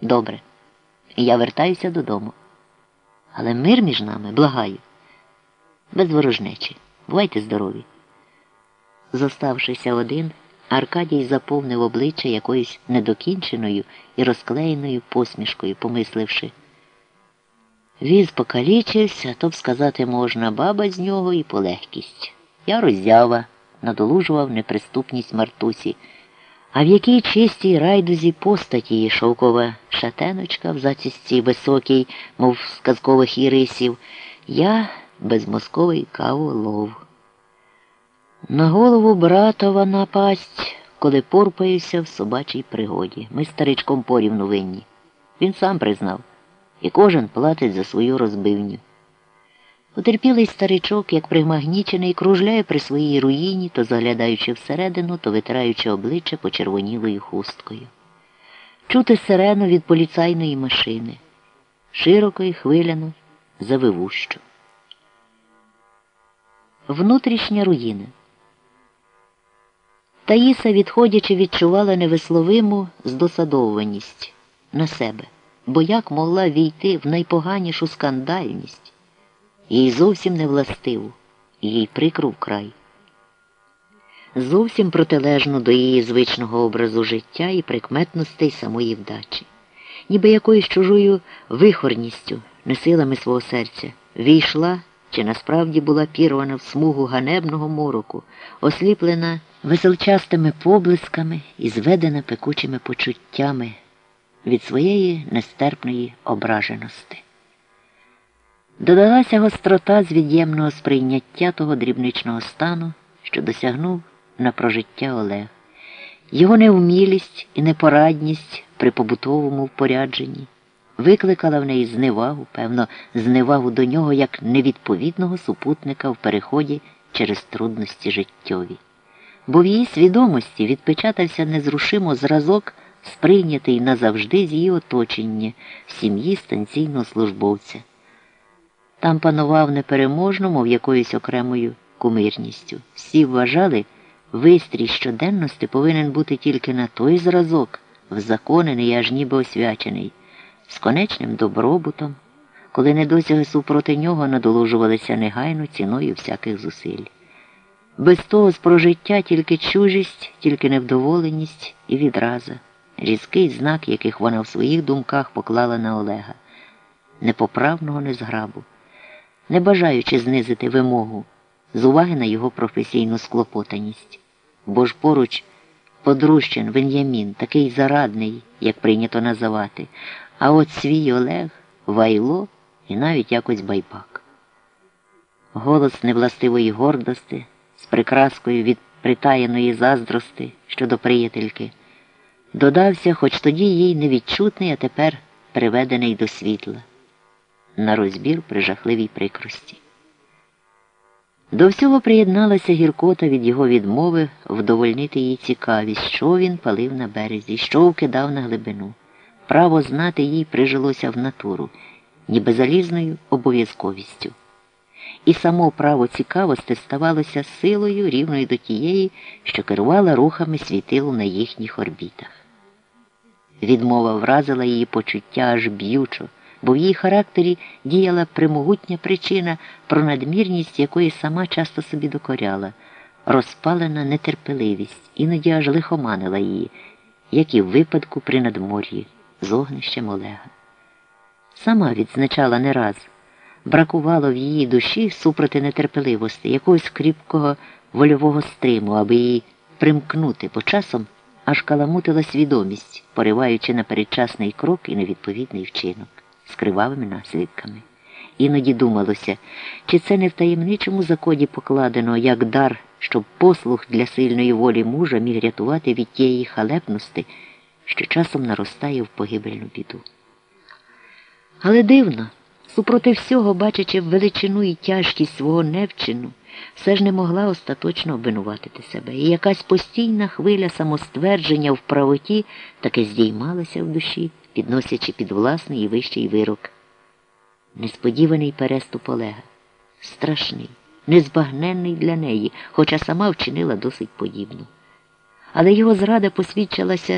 Добре. Я вертаюся додому. Але мир між нами, благаю. Без ворожнечі. Бувайте здорові. Зоставшися один, Аркадій заповнив обличчя якоюсь недокінченою і розклеєною посмішкою, помисливши. Віз покалічився, то б сказати можна, баба з нього і полегкість. Я роззява, надолужував неприступність Мартусі. А в якій чистій райдузі постаті її шовкова шатеночка в зацісці високій, мов з казкових ірисів, я безмозковий каволов. На голову братова напасть, коли порпаюся в собачій пригоді. Ми старичком порівну винні. Він сам признав, і кожен платить за свою розбивню. Потерпілий старичок, як примагнічений, кружляє при своїй руїні, то заглядаючи всередину, то витираючи обличчя почервонілою хусткою. Чути сирену від поліцайної машини, широко і хвиляно, завивущу. Внутрішня руїна. Таїса, відходячи, відчувала невисловиму здосадовуваність на себе, бо як могла війти в найпоганішу скандальність, їй зовсім не властиву, їй прикру вкрай. Зовсім протилежно до її звичного образу життя і прикметностей самої вдачі, ніби якоюсь чужою вихорністю, не силами свого серця, війшла чи насправді була пірвана в смугу ганебного мороку, осліплена веселчастими поблисками і зведена пекучими почуттями від своєї нестерпної ображеності. Додалася гострота з від'ємного сприйняття того дрібничного стану, що досягнув на прожиття Олег, його невмілість і непорадність при побутовому впорядженні викликала в неї зневагу, певно, зневагу до нього як невідповідного супутника в переході через трудності життєві. Бо в її свідомості відпечатався незрушимо зразок, сприйнятий назавжди з її оточення в сім'ї станційного службовця. Там панував непереможно, мов якоюсь окремою кумирністю. Всі вважали, вистрій щоденності повинен бути тільки на той зразок, взаконений, аж ніби освячений з конечним добробутом, коли недосяги супроти нього надолужувалися негайно ціною всяких зусиль. Без того з прожиття тільки чужість, тільки невдоволеність і відраза, різкий знак, яких вона в своїх думках поклала на Олега, непоправного незграбу, не бажаючи знизити вимогу з уваги на його професійну склопотаність, бо ж поруч подрущен Вен'ямін, такий зарадний, як прийнято називати. А от свій Олег, вайло і навіть якось байпак. Голос невластивої гордости з прикраскою від притаєної заздрости щодо приятельки, додався, хоч тоді їй невідчутний, а тепер приведений до світла, на розбір при жахливій прикрості. До всього приєдналася гіркота від його відмови вдовольнити її цікавість, що він палив на березі, що вкидав на глибину. Право знати їй прижилося в натуру, ніби залізною обов'язковістю. І само право цікавості ставалося силою рівною до тієї, що керувала рухами світил на їхніх орбітах. Відмова вразила її почуття аж б'ючо, бо в її характері діяла примогутня причина, про надмірність якої сама часто собі докоряла, розпалена нетерпеливість, іноді аж лихоманила її, як і в випадку при надмор'ї з огнищем Олега. Сама відзначала не раз, бракувало в її душі супроти нетерпеливості, якогось кріпкого вольового стриму, аби її примкнути, бо часом аж каламутила свідомість, пориваючи на передчасний крок і невідповідний вчинок з кривавими наслідками. Іноді думалося, чи це не в таємничому закоді покладено як дар, щоб послух для сильної волі мужа міг рятувати від тієї халепності що часом наростає в погибельну біду. Але дивно, супроти всього, бачачи величину і тяжкість свого невчину, все ж не могла остаточно обвинуватити себе, і якась постійна хвиля самоствердження в правоті таки здіймалася в душі, підносячи під власний і вищий вирок. Несподіваний переступ Олега, страшний, незбагненний для неї, хоча сама вчинила досить подібну. Але його зрада посвідчилася.